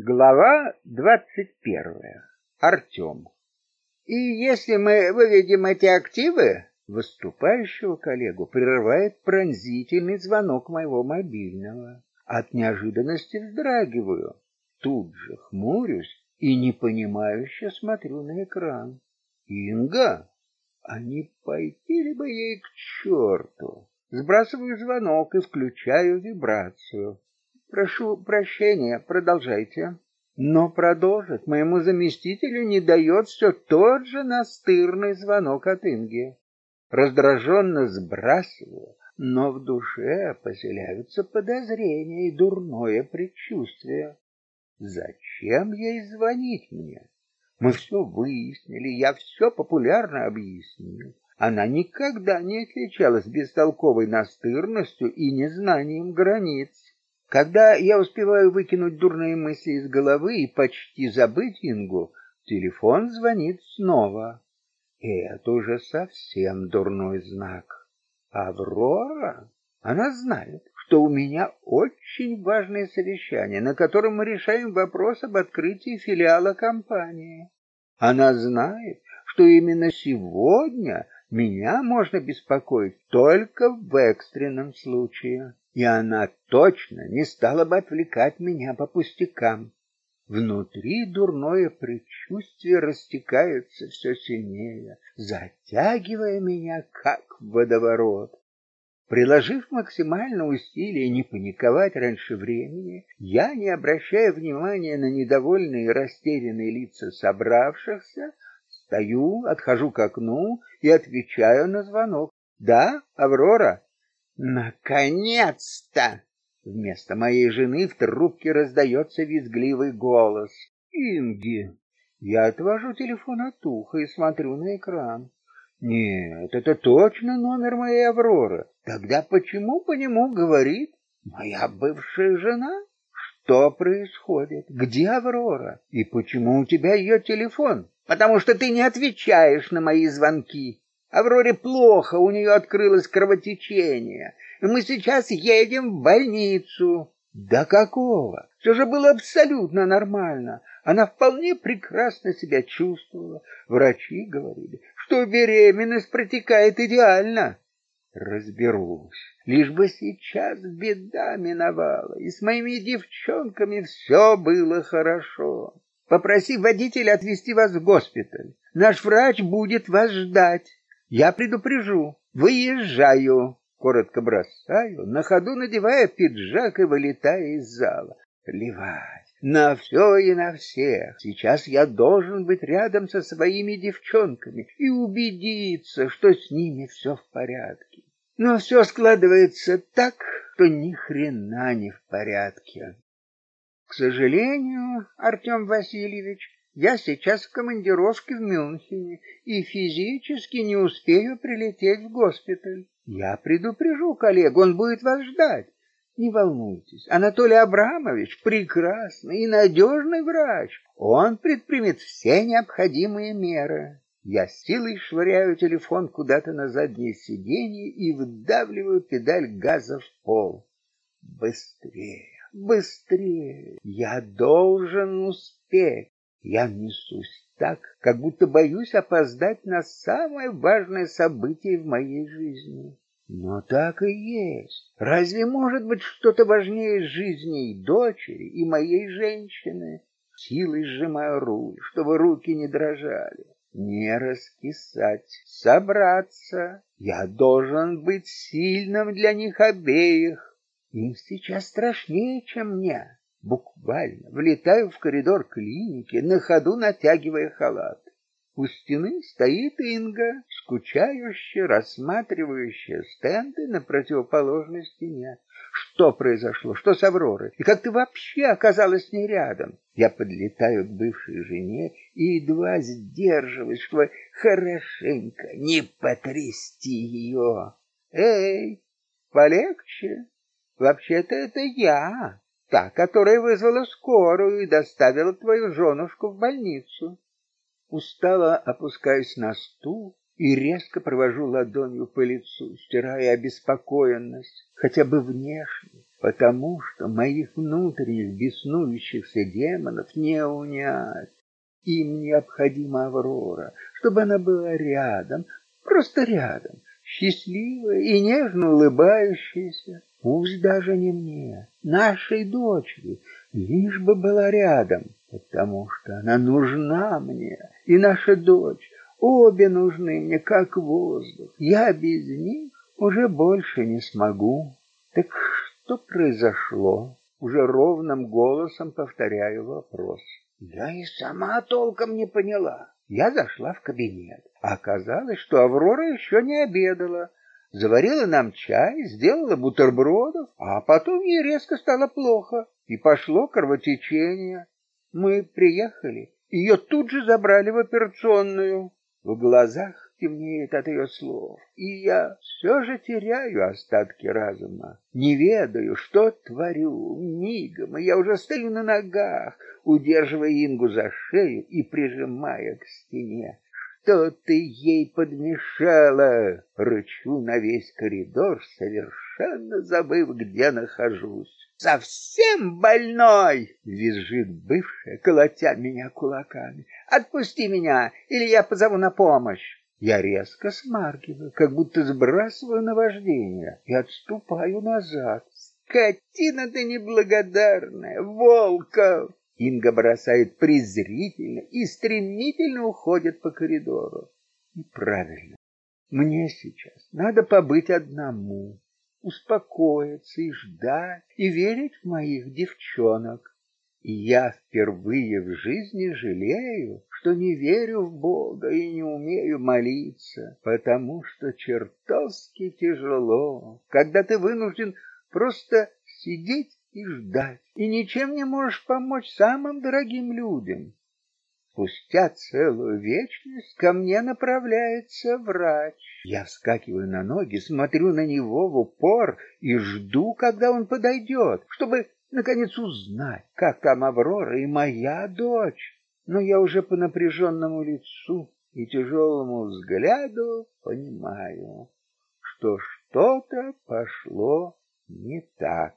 Глава двадцать первая. Артем. И если мы выведем эти активы, выступающего коллегу прерывает пронзительный звонок моего мобильного. От неожиданности вздрагиваю, тут же хмурюсь и непонимающе смотрю на экран. Инга, а не пойти ли бы ей к черту? Сбрасываю звонок и включаю вибрацию. Прошу прощения, продолжайте. Но продолжить моему заместителю не дает все тот же настырный звонок от Инги. Раздраженно сбрасываю, но в душе поселяются подозрения и дурное предчувствие. Зачем ей звонить мне? Мы все выяснили, я все популярно объяснил. Она никогда не отличалась бестолковой настырностью и незнанием границ. Когда я успеваю выкинуть дурные мысли из головы и почти забыть Ингу, телефон звонит снова. И это уже совсем дурной знак. Аврора, она знает, что у меня очень важное совещание, на котором мы решаем вопрос об открытии филиала компании. Она знает, что именно сегодня меня можно беспокоить только в экстренном случае и она точно не стала бы отвлекать меня по пустякам. Внутри дурное предчувствие растекается все сильнее, затягивая меня как водоворот. Приложив максимальное усилие не паниковать раньше времени, я, не обращая внимания на недовольные и растерянные лица собравшихся, стою, отхожу к окну и отвечаю на звонок. Да, Аврора, Наконец-то! Вместо моей жены в трубке раздается визгливый голос. Инги. Я отвожу телефон от уха и смотрю на экран. Нет, это точно номер моей Авроры. Тогда почему по нему говорит моя бывшая жена? Что происходит? Где Аврора? И почему у тебя ее телефон? Потому что ты не отвечаешь на мои звонки. Авроре плохо, у нее открылось кровотечение. Мы сейчас едем в больницу. Да какого? Все же было абсолютно нормально. Она вполне прекрасно себя чувствовала. Врачи говорили, что беременность протекает идеально. Разберусь. Лишь бы сейчас беда миновала, и с моими девчонками все было хорошо. Попроси водителя отвезти вас в госпиталь. Наш врач будет вас ждать. Я предупрежу. Выезжаю. Коротко бросаю, на ходу надевая пиджак и вылетая из зала. Плевать. На все и на всех. Сейчас я должен быть рядом со своими девчонками и убедиться, что с ними все в порядке. Но все складывается так, что ни хрена не в порядке. К сожалению, Артем Васильевич, я сейчас в командировке в Мюнхене и физически не успею прилететь в госпиталь. Я предупрежу коллегу, он будет вас ждать. Не волнуйтесь, Анатолий Абрамович прекрасный и надежный врач. Он предпримет все необходимые меры. Я силой швыряю телефон куда-то на заднее сиденье и выдавливаю педаль газа в пол. Быстрее, быстрее. Я должен успеть. Я несусь так, как будто боюсь опоздать на самое важное событие в моей жизни. Но так и есть. Разве может быть что-то важнее жизни и дочери, и моей женщины? Силой сжимаю руль, чтобы руки не дрожали. Не раскисать, собраться. Я должен быть сильным для них обеих. Им сейчас страшнее, чем мне. Буквально влетаю в коридор клиники, на ходу натягивая халат. У стены стоит Инга, скучающе рассматривающая стенды на противоположной стене. Что произошло? Что с Авророй? И как ты вообще оказалась с ней рядом? Я подлетаю к бывшей жене и едва сдерживаюсь, чтобы хорошенько не потрясти ее. Эй, полегче. Вообще-то это я та, которая вызвала скорую и доставила твою женушку в больницу. Устало опускаюсь на стул и резко провожу ладонью по лицу, стирая обеспокоенность, хотя бы внешне, потому что моих внутренних беснующихся демонов не унять. Им необходима Аврора, чтобы она была рядом, просто рядом, счастливая и нежно улыбающаяся, пусть даже не мне, нашей дочери, лишь бы была рядом, потому что она нужна мне, и наша дочь, обе нужны мне как воздух. Я без них уже больше не смогу. Так что произошло? Уже ровным голосом повторяю вопрос. Я и сама толком не поняла. Я зашла в кабинет. Оказалось, что Аврора еще не обедала. Заварила нам чай, сделала бутербродов, а потом ей резко стало плохо, и пошло кровотечение. Мы приехали, ее тут же забрали в операционную. В глазах темнеет от ее слов, и я все же теряю остатки разума. Не ведаю, что творю мигом, и я уже стою на ногах, удерживая Ингу за шею и прижимая к стене. Что ты ей подмешала? Рычу на весь коридор, совершенно забыв, где нахожусь. Совсем больной, визжит бывшая, колотя меня кулаками. Отпусти меня, или я позову на помощь. Я резко смаргиваю, как будто сбрасываю наваждение, и отступаю назад. Скотина ты неблагодарная, Волков! Инга бросает презрительно и стремительно уходит по коридору. И правильно. Мне сейчас надо побыть одному, успокоиться и ждать, и верить в моих девчонок. И я впервые в жизни жалею, что не верю в Бога и не умею молиться, потому что чертовски тяжело, когда ты вынужден просто сидеть и ждать, и ничем не можешь помочь самым дорогим людям. Спустя целую вечность ко мне направляется врач. Я вскакиваю на ноги, смотрю на него в упор и жду, когда он подойдет, чтобы наконец узнать, как там Аврора и моя дочь. Но я уже по напряженному лицу и тяжелому взгляду понимаю, что что-то пошло не так.